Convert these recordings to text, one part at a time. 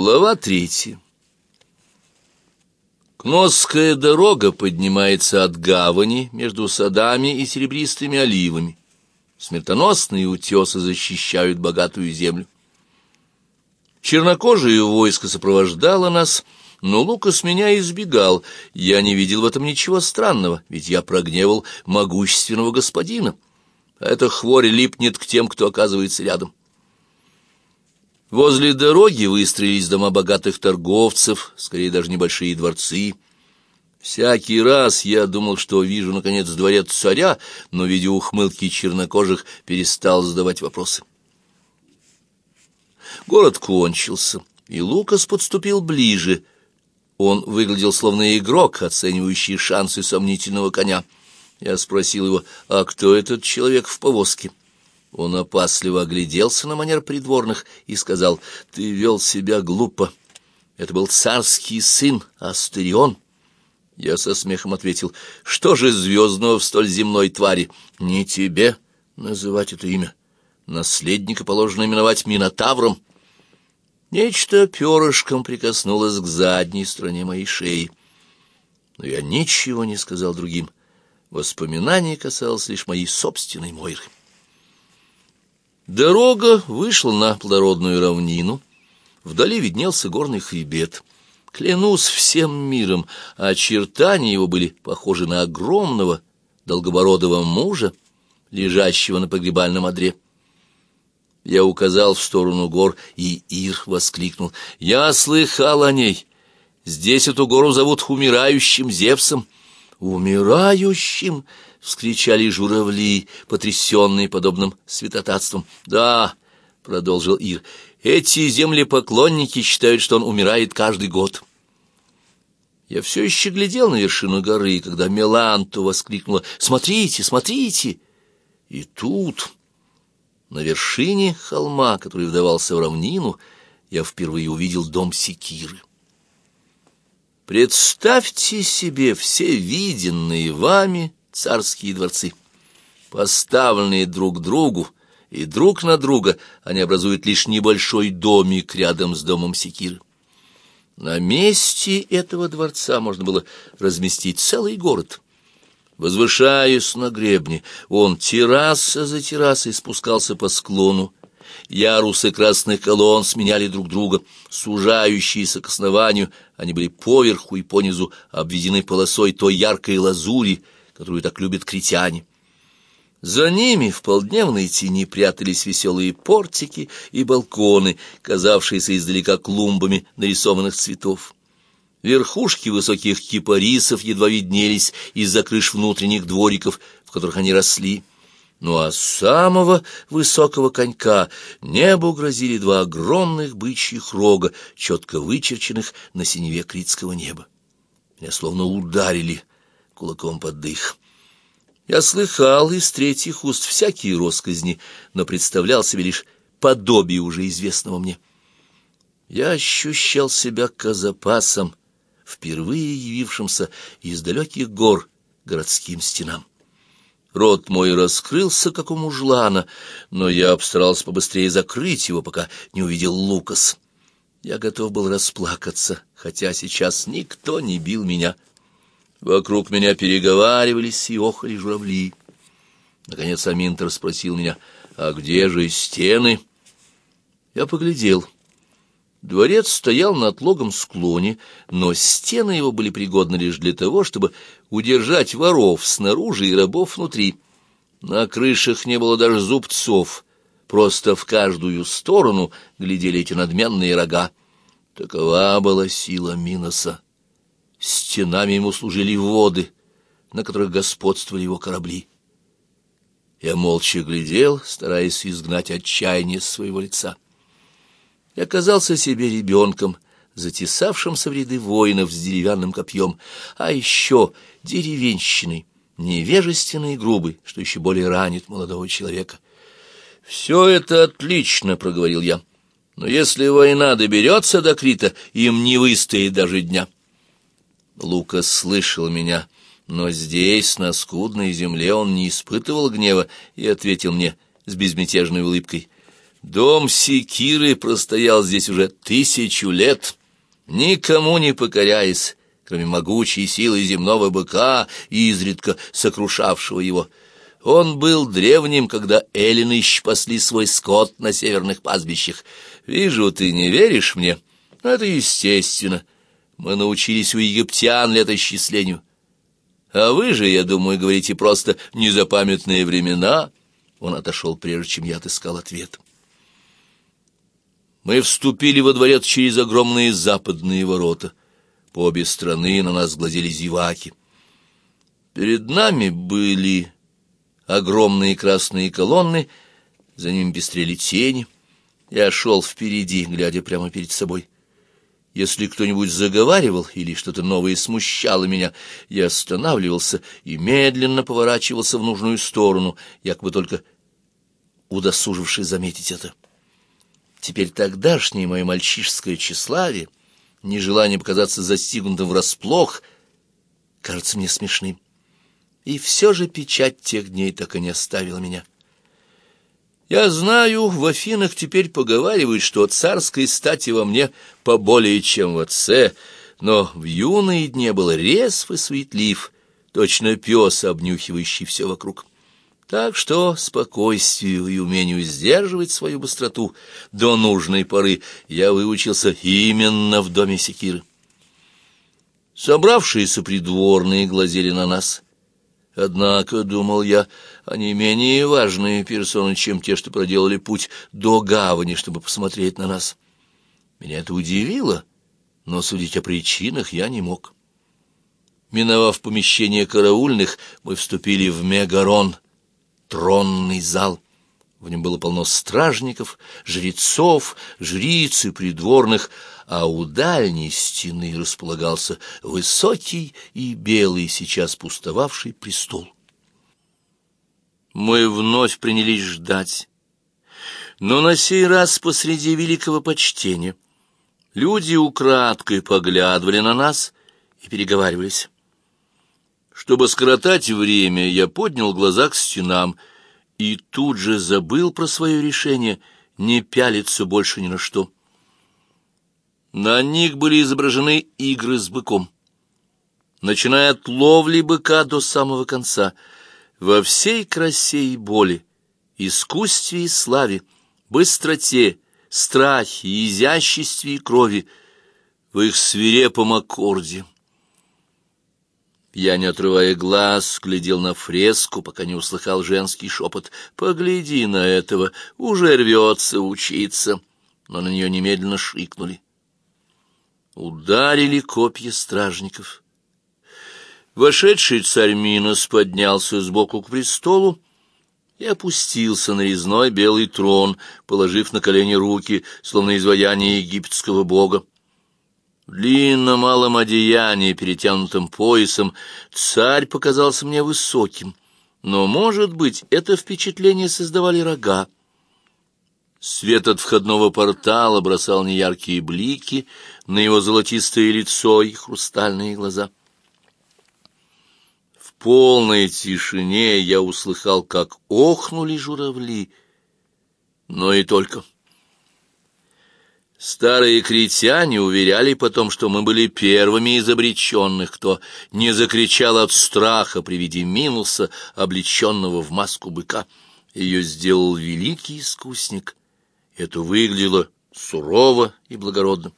Глава третья. Кносская дорога поднимается от гавани между садами и серебристыми оливами. Смертоносные утесы защищают богатую землю. Чернокожее войско сопровождало нас, но Лукас меня избегал. Я не видел в этом ничего странного, ведь я прогневал могущественного господина. А эта хворь липнет к тем, кто оказывается рядом. Возле дороги выстроились дома богатых торговцев, скорее даже небольшие дворцы. Всякий раз я думал, что вижу, наконец, дворец царя, но, видя ухмылки чернокожих, перестал задавать вопросы. Город кончился, и Лукас подступил ближе. Он выглядел словно игрок, оценивающий шансы сомнительного коня. Я спросил его, а кто этот человек в повозке? Он опасливо огляделся на манер придворных и сказал, «Ты вел себя глупо. Это был царский сын Астерион». Я со смехом ответил, «Что же звездного в столь земной твари? Не тебе называть это имя. Наследника положено именовать Минотавром». Нечто перышком прикоснулось к задней стороне моей шеи. Но я ничего не сказал другим. Воспоминание касалось лишь моей собственной Мойры. Дорога вышла на плодородную равнину. Вдали виднелся горный хребет. Клянусь всем миром, очертания его были похожи на огромного долгобородого мужа, лежащего на погребальном одре. Я указал в сторону гор, и Ир воскликнул. «Я слыхал о ней. Здесь эту гору зовут Умирающим Зевсом». «Умирающим!» — вскричали журавли, потрясенные подобным святотатством. «Да», — продолжил Ир, — «эти землепоклонники считают, что он умирает каждый год». Я все еще глядел на вершину горы, когда Меланту воскликнула «Смотрите, смотрите!» И тут, на вершине холма, который вдавался в равнину, я впервые увидел дом Секиры. Представьте себе все виденные вами царские дворцы. Поставленные друг другу и друг на друга, они образуют лишь небольшой домик рядом с домом Секиры. На месте этого дворца можно было разместить целый город. Возвышаясь на гребне, он терраса за террасой спускался по склону. Ярусы красных колонн сменяли друг друга, сужающиеся к основанию, они были поверху и понизу обведены полосой той яркой лазури, которую так любят критяне. За ними в полдневной тени прятались веселые портики и балконы, казавшиеся издалека клумбами нарисованных цветов. Верхушки высоких кипарисов едва виднелись из-за крыш внутренних двориков, в которых они росли. Ну а с самого высокого конька небу грозили два огромных бычьих рога, четко вычерченных на синеве критского неба. Меня словно ударили кулаком под дых. Я слыхал из третьих уст всякие росказни, но представлял себе лишь подобие уже известного мне. Я ощущал себя казапасом, впервые явившимся из далеких гор городским стенам. Рот мой раскрылся, как у мужлана, но я обстарался побыстрее закрыть его, пока не увидел Лукас. Я готов был расплакаться, хотя сейчас никто не бил меня Вокруг меня переговаривались и охали журавли. Наконец Аминтер спросил меня, а где же стены? Я поглядел. Дворец стоял на отлогом склоне, но стены его были пригодны лишь для того, чтобы удержать воров снаружи и рабов внутри. На крышах не было даже зубцов, просто в каждую сторону глядели эти надменные рога. Такова была сила Миноса. Стенами ему служили воды, на которых господствовали его корабли. Я молча глядел, стараясь изгнать отчаяние с своего лица. Я казался себе ребенком, затесавшимся в ряды воинов с деревянным копьем, а еще деревенщиной, невежественной и грубой, что еще более ранит молодого человека. «Все это отлично», — проговорил я, — «но если война доберется до Крита, им не выстоит даже дня». Лука слышал меня, но здесь, на скудной земле, он не испытывал гнева и ответил мне с безмятежной улыбкой. Дом Секиры простоял здесь уже тысячу лет, никому не покоряясь, кроме могучей силы земного быка, изредка сокрушавшего его. Он был древним, когда эллины пасли свой скот на северных пастбищах. Вижу, ты не веришь мне. Это естественно. Мы научились у египтян летосчислению. А вы же, я думаю, говорите просто «незапамятные времена». Он отошел, прежде чем я отыскал ответ. Мы вступили во дворец через огромные западные ворота. По обе стороны на нас глазели зеваки. Перед нами были огромные красные колонны, за ними пестрели тени. Я шел впереди, глядя прямо перед собой. Если кто-нибудь заговаривал или что-то новое смущало меня, я останавливался и медленно поворачивался в нужную сторону, якобы только удосуживший заметить это. Теперь тогдашнее мое мальчишеское тщеславие, нежелание показаться застигнутым врасплох, кажется мне смешным. И все же печать тех дней так и не оставила меня. Я знаю, в Афинах теперь поговаривают, что царской стати во мне поболее, чем в отце, но в юные дни был резв и суетлив, точно пес, обнюхивающий все вокруг. Так что спокойствию и умению сдерживать свою быстроту до нужной поры я выучился именно в доме секиры. Собравшиеся придворные глазели на нас. Однако, думал я, они менее важные персоны, чем те, что проделали путь до гавани, чтобы посмотреть на нас. Меня это удивило, но судить о причинах я не мог. Миновав помещение караульных, мы вступили в Мегарон — тронный зал. В нем было полно стражников, жрецов, жриц и придворных, а у дальней стены располагался высокий и белый, сейчас пустовавший престол. Мы вновь принялись ждать. Но на сей раз посреди великого почтения люди украдкой поглядывали на нас и переговаривались. Чтобы скоротать время, я поднял глаза к стенам и тут же забыл про свое решение не пялиться больше ни на что. На них были изображены игры с быком. Начиная от ловли быка до самого конца, во всей красе и боли, искусстве и славе, быстроте, страхе, изяществе и крови, в их свирепом аккорде. Я, не отрывая глаз, глядел на фреску, пока не услыхал женский шепот. «Погляди на этого, уже рвется учиться!» Но на нее немедленно шикнули. Ударили копья стражников. Вошедший царь Минос поднялся сбоку к престолу и опустился на резной белый трон, положив на колени руки, словно изваяние египетского бога. В длинном малом одеянии, перетянутом поясом, царь показался мне высоким, но, может быть, это впечатление создавали рога. Свет от входного портала бросал неяркие блики на его золотистое лицо и хрустальные глаза. В полной тишине я услыхал, как охнули журавли, но и только. Старые критяне уверяли потом, что мы были первыми из обреченных, кто не закричал от страха при виде Минуса, облеченного в маску быка. Ее сделал великий искусник. Это выглядело сурово и благородно.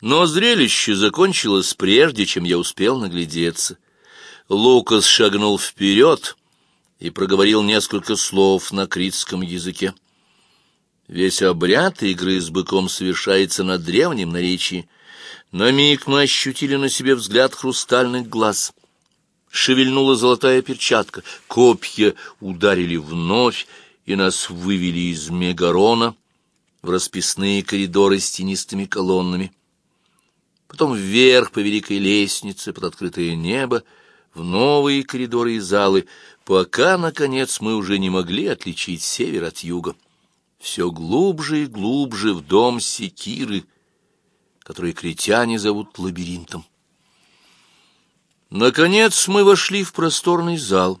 Но зрелище закончилось прежде, чем я успел наглядеться. Лукас шагнул вперед и проговорил несколько слов на критском языке. Весь обряд игры с быком совершается на древнем наречии. На миг мы ощутили на себе взгляд хрустальных глаз. Шевельнула золотая перчатка, копья ударили вновь, и нас вывели из Мегарона в расписные коридоры с тенистыми колоннами. Потом вверх по великой лестнице под открытое небо, в новые коридоры и залы, пока, наконец, мы уже не могли отличить север от юга все глубже и глубже в дом секиры, который критяне зовут лабиринтом. Наконец мы вошли в просторный зал.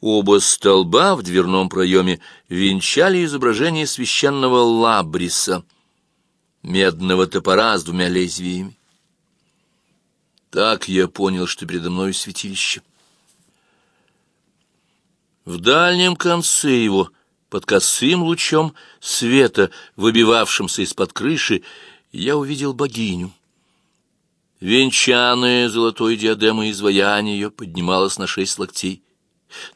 Оба столба в дверном проеме венчали изображение священного лабриса, медного топора с двумя лезвиями. Так я понял, что передо мной святилище. В дальнем конце его, под косым лучом света, выбивавшимся из-под крыши, я увидел богиню. Венчанная золотой диадемой изваяние ее поднималось на шесть локтей.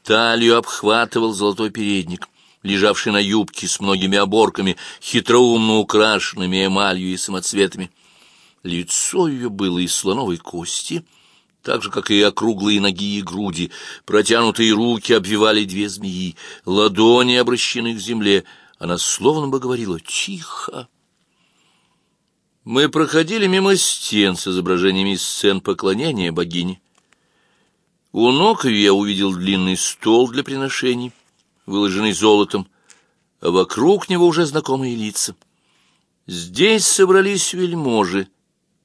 Талию обхватывал золотой передник, лежавший на юбке с многими оборками, хитроумно украшенными эмалью и самоцветами. Лицо ее было из слоновой кости, так же, как и округлые ноги и груди. Протянутые руки обвивали две змеи, ладони обращены к земле. Она словно бы говорила «Тихо!» Мы проходили мимо стен с изображениями сцен поклонения богине. У ног я увидел длинный стол для приношений, выложенный золотом, а вокруг него уже знакомые лица. Здесь собрались вельможи,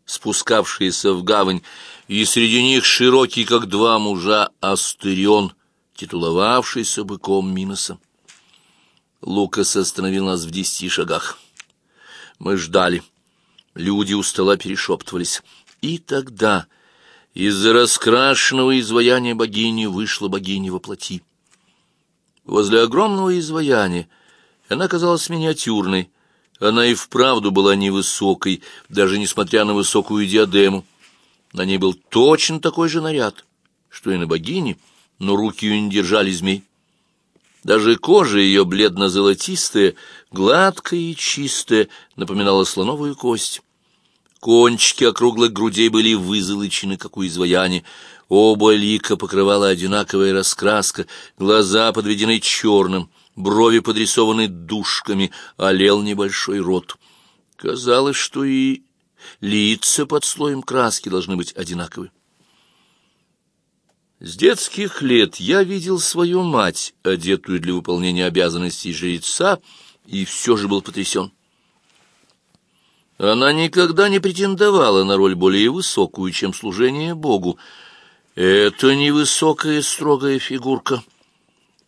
спускавшиеся в гавань, и среди них широкий, как два мужа, Астерион, титуловавшийся быком Миноса. Лукас остановил нас в десяти шагах. Мы ждали. Люди у стола перешептывались. И тогда из-за раскрашенного изваяния богини вышла богиня во плоти. Возле огромного изваяния она казалась миниатюрной. Она и вправду была невысокой, даже несмотря на высокую диадему. На ней был точно такой же наряд, что и на богине, но руки ее не держали змей. Даже кожа ее бледно-золотистая, гладкая и чистая, напоминала слоновую кость. Кончики округлых грудей были вызолочены, как у изваяния. Оба лика покрывала одинаковая раскраска, глаза подведены черным, брови подрисованы душками, олел небольшой рот. Казалось, что и лица под слоем краски должны быть одинаковы. С детских лет я видел свою мать, одетую для выполнения обязанностей жреца, и все же был потрясен. Она никогда не претендовала на роль более высокую, чем служение Богу. Эта невысокая строгая фигурка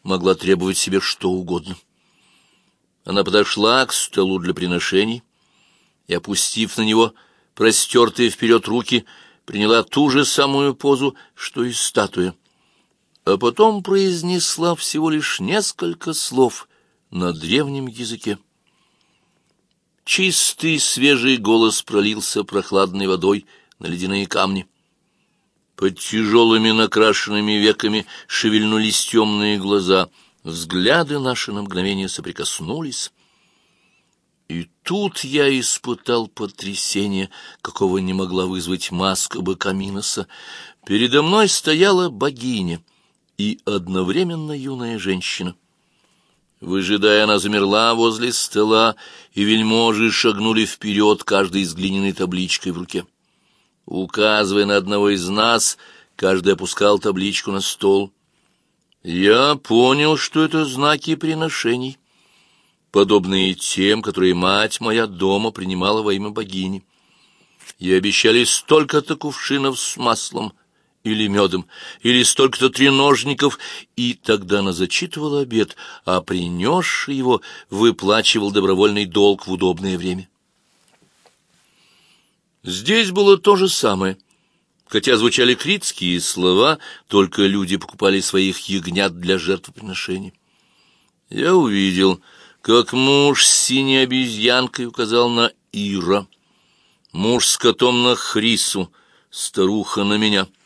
могла требовать себе что угодно. Она подошла к столу для приношений и, опустив на него простертые вперед руки, приняла ту же самую позу, что и статуя, а потом произнесла всего лишь несколько слов на древнем языке. Чистый свежий голос пролился прохладной водой на ледяные камни. Под тяжелыми накрашенными веками шевельнулись темные глаза, взгляды наши на мгновение соприкоснулись. И тут я испытал потрясение, какого не могла вызвать маска быка Миноса. Передо мной стояла богиня и одновременно юная женщина. Выжидая, она замерла возле стола, и вельможи шагнули вперед, каждый с глиняной табличкой в руке. Указывая на одного из нас, каждый опускал табличку на стол. Я понял, что это знаки приношений, подобные тем, которые мать моя дома принимала во имя богини. И обещали столько-то кувшинов с маслом, или медом, или столько-то треножников, и тогда она зачитывала обед, а принесший его выплачивал добровольный долг в удобное время. Здесь было то же самое. Хотя звучали критские слова, только люди покупали своих ягнят для жертвоприношений. Я увидел, как муж с синей обезьянкой указал на Ира, муж с котом на Хрису, старуха на меня —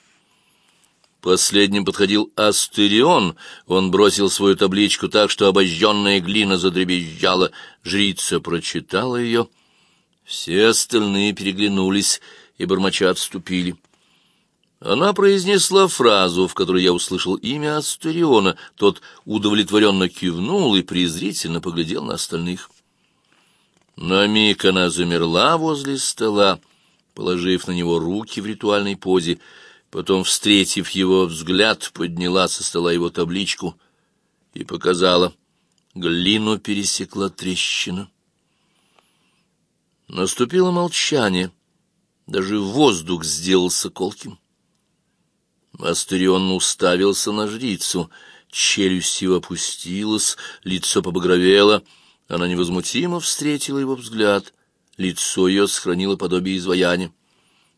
Последним подходил Астерион. Он бросил свою табличку так, что обожженная глина задребезжала. Жрица прочитала ее. Все остальные переглянулись и бормоча отступили. Она произнесла фразу, в которой я услышал имя Астериона. Тот удовлетворенно кивнул и презрительно поглядел на остальных. На миг она замерла возле стола, положив на него руки в ритуальной позе, Потом, встретив его взгляд, подняла со стола его табличку и показала. Глину пересекла трещина. Наступило молчание. Даже воздух сделался колким. Астерион уставился на жрицу. челюсть его опустилась, лицо побагровело. Она невозмутимо встретила его взгляд. Лицо ее сохранило подобие изваяния.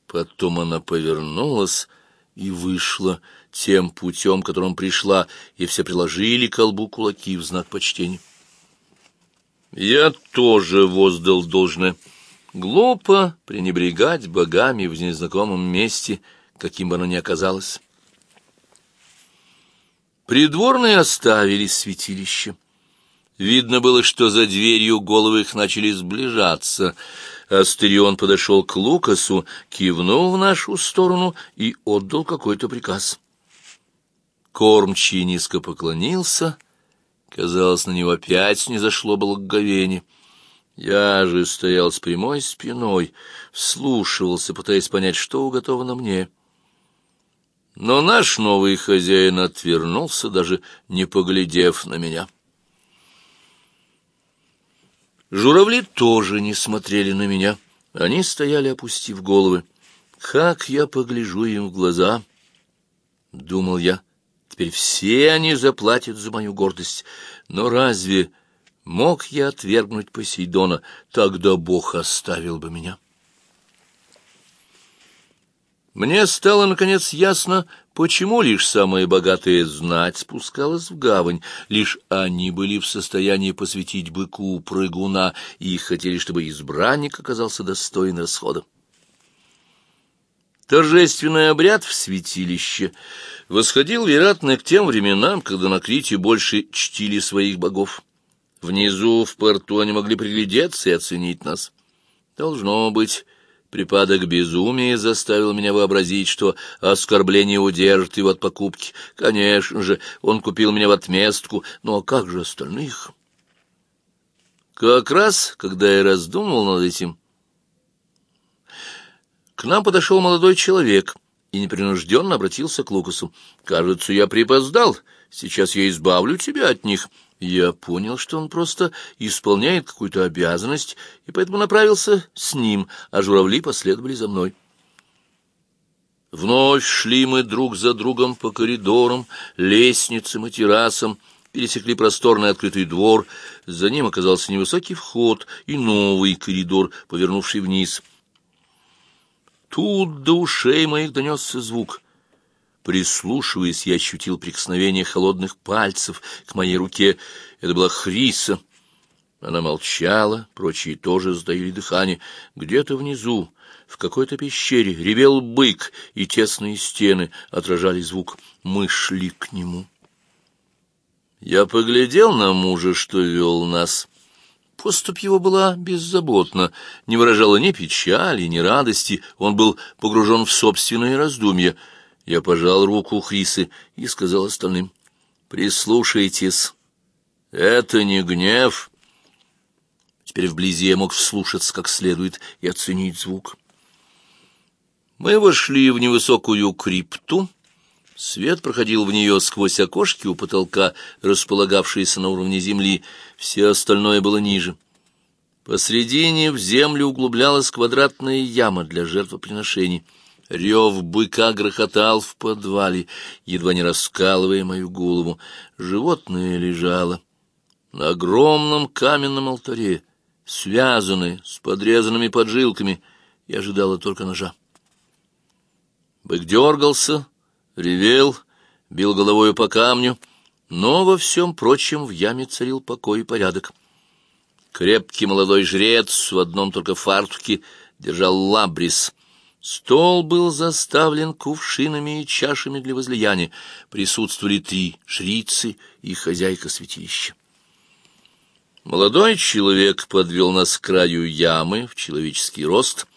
Потом она повернулась и вышла тем путем, которым пришла, и все приложили к колбу кулаки в знак почтения. Я тоже воздал должное. Глупо пренебрегать богами в незнакомом месте, каким бы оно ни оказалось. Придворные оставили святилище. Видно было, что за дверью головы их начали сближаться. Астерион подошел к Лукасу, кивнул в нашу сторону и отдал какой-то приказ. Кормчий низко поклонился. Казалось, на него опять не зашло благоговение. Я же стоял с прямой спиной, вслушивался, пытаясь понять, что уготовано мне. Но наш новый хозяин отвернулся, даже не поглядев на меня. Журавли тоже не смотрели на меня. Они стояли, опустив головы. Как я погляжу им в глаза, — думал я. Теперь все они заплатят за мою гордость. Но разве мог я отвергнуть Посейдона? Тогда Бог оставил бы меня. Мне стало, наконец, ясно, почему лишь самая богатая знать спускалась в гавань. Лишь они были в состоянии посвятить быку прыгуна и хотели, чтобы избранник оказался достоин расхода. Торжественный обряд в святилище восходил, вероятно, к тем временам, когда на Крите больше чтили своих богов. Внизу, в порту, они могли приглядеться и оценить нас. Должно быть, Припадок безумия заставил меня вообразить, что оскорбление удержит его от покупки. Конечно же, он купил меня в отместку, но как же остальных? Как раз, когда я раздумывал над этим, к нам подошел молодой человек и непринужденно обратился к Лукасу. «Кажется, я припоздал. Сейчас я избавлю тебя от них». Я понял, что он просто исполняет какую-то обязанность, и поэтому направился с ним, а журавли последовали за мной. Вновь шли мы друг за другом по коридорам, лестницам и террасам, пересекли просторный открытый двор, за ним оказался невысокий вход и новый коридор, повернувший вниз. Тут до ушей моих донесся звук. Прислушиваясь, я ощутил прикосновение холодных пальцев к моей руке. Это была Хриса. Она молчала, прочие тоже сдаили дыхание. Где-то внизу, в какой-то пещере, ревел бык, и тесные стены отражали звук. Мы шли к нему. Я поглядел на мужа, что вел нас. Поступь его была беззаботна, не выражала ни печали, ни радости. Он был погружен в собственные раздумья — я пожал руку Хрисы и сказал остальным, «Прислушайтесь, это не гнев». Теперь вблизи я мог вслушаться как следует и оценить звук. Мы вошли в невысокую крипту. Свет проходил в нее сквозь окошки у потолка, располагавшиеся на уровне земли. Все остальное было ниже. Посредине в землю углублялась квадратная яма для жертвоприношений — Рев быка грохотал в подвале, едва не раскалывая мою голову. Животное лежало на огромном каменном алтаре, связанное с подрезанными поджилками, и ожидало только ножа. Бык дергался, ревел, бил головою по камню, но во всем прочем в яме царил покой и порядок. Крепкий молодой жрец в одном только фартуке держал лабрис — Стол был заставлен кувшинами и чашами для возлияния. Присутствовали три жрицы и хозяйка святилища. Молодой человек подвел нас к краю ямы в человеческий рост.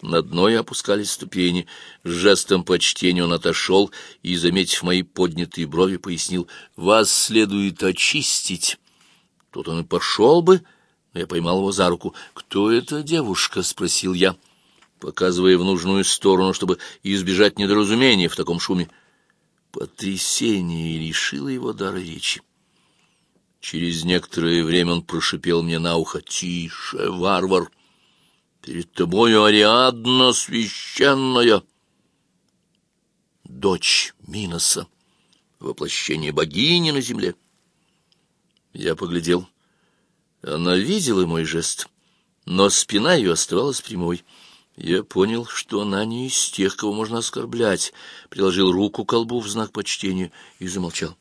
На дно и опускались ступени. С жестом почтения он отошел и, заметив мои поднятые брови, пояснил, «Вас следует очистить». Тут он и пошел бы, но я поймал его за руку. «Кто эта девушка?» — спросил я показывая в нужную сторону, чтобы избежать недоразумения в таком шуме. Потрясение лишило его дара речи. Через некоторое время он прошипел мне на ухо «Тише, варвар! Перед тобою Ариадна священная!» Дочь Миноса. воплощение богини на земле. Я поглядел. Она видела мой жест, но спина ее оставалась прямой. Я понял, что она не из тех, кого можно оскорблять, приложил руку к колбу в знак почтения и замолчал.